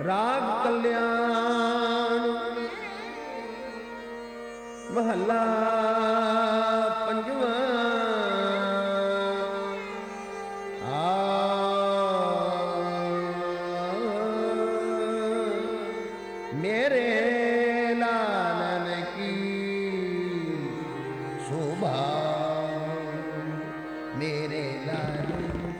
राग कल्याण। महला पंजवा। मेरे लालन की शोभा मेरे लालन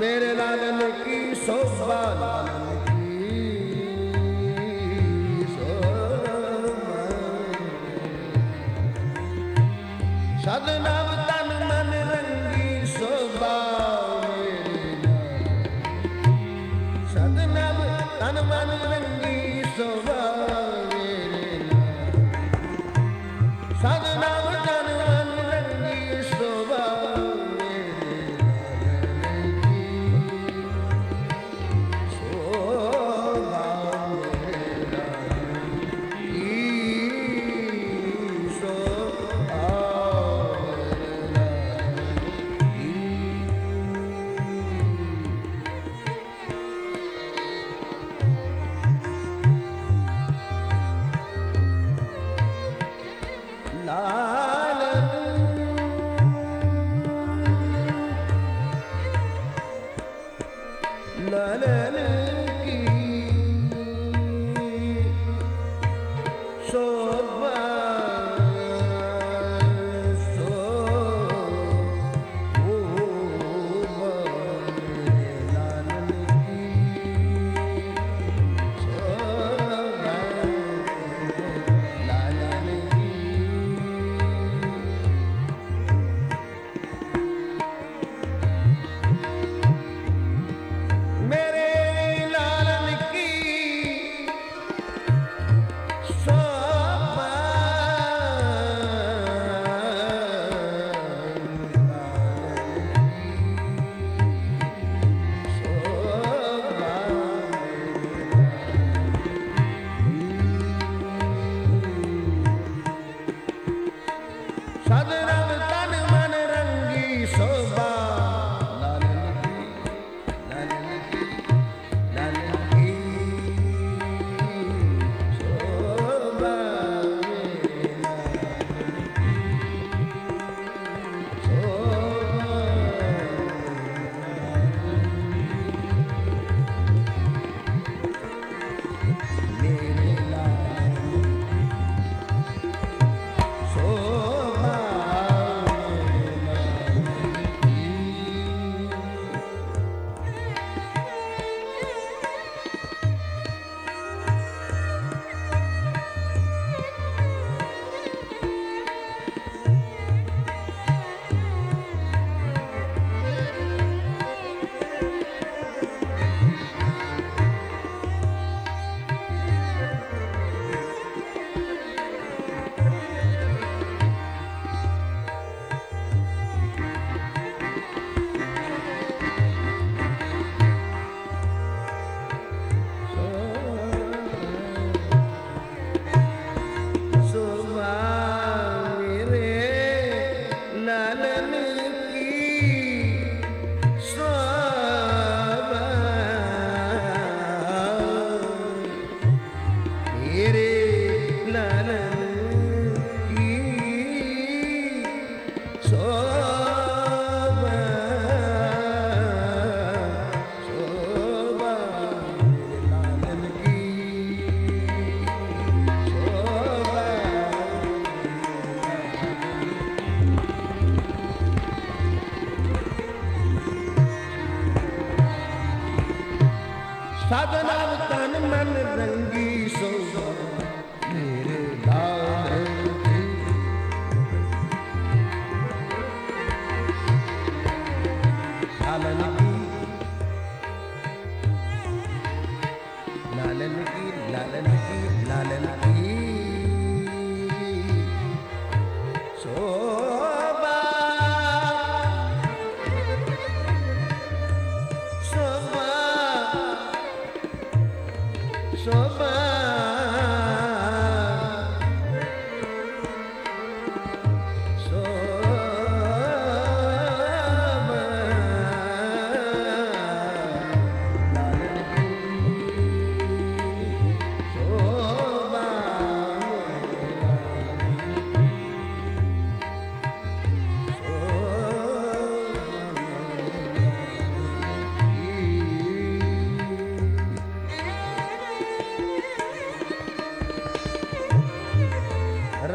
ਮੇਰੇ ਲਾਲਨ ਕੀ ਸ਼ੋਭਾ ਲਾਲਨ ਕੀ ਸ਼ੋਭਾ। ਸਦਨਵ ਤਨ ਮਨ ਰੰਗੀ ਸ਼ੋਭਾ ਮੇਰੇ ਤਨ ਮਨ ਰੰਗੀ ਸ਼ੋਭਾ ਮੇਰੇ ਲਾਲਨ ਸਦਨਵ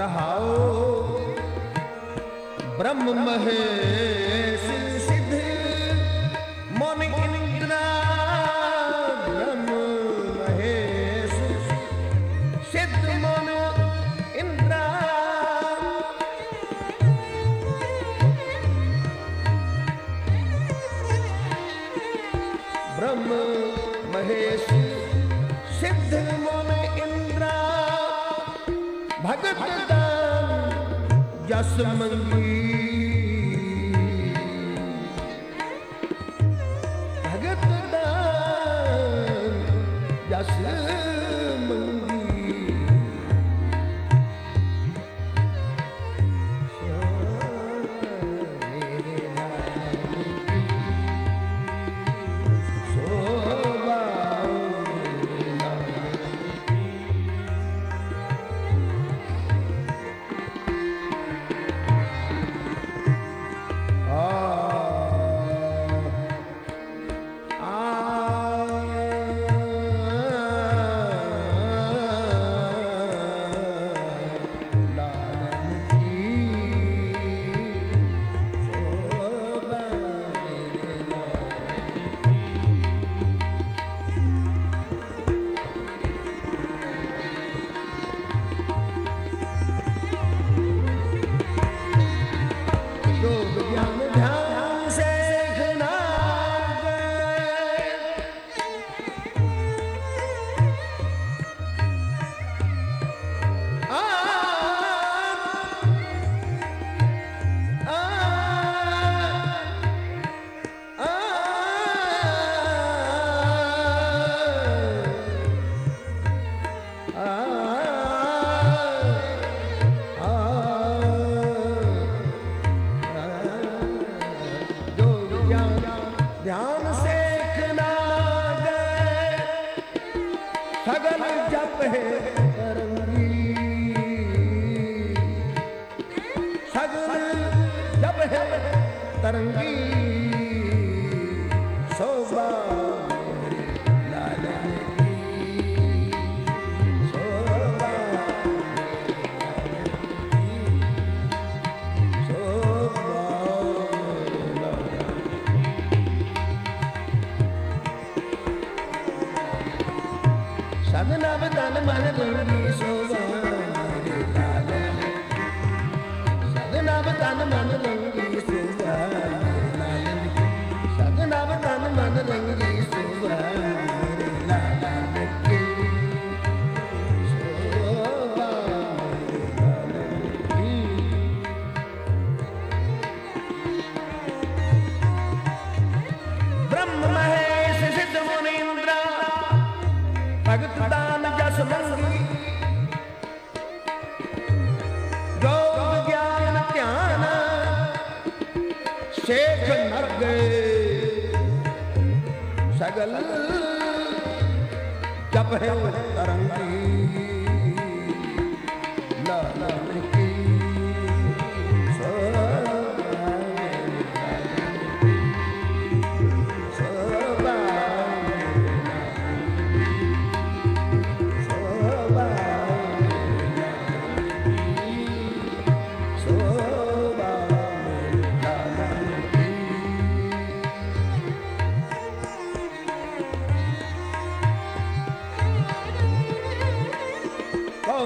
चढ़ाओ ब्रह्म महेश सिद्ध मन इंद्रा ब्रह्म महेश सिद्ध मन इंद्रा। ब्रह्म महेश सिद्ध ਭਗਤ ਦਾ ਜਸ ਮੰਗੀ ਸਗਲ ਜਪ ਹੈ ਤਰੰਗੀ ਸਗਲ ਜਪ ਹੈ ਤਰੰਗੀ I'm तरंगी La La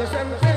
the sun.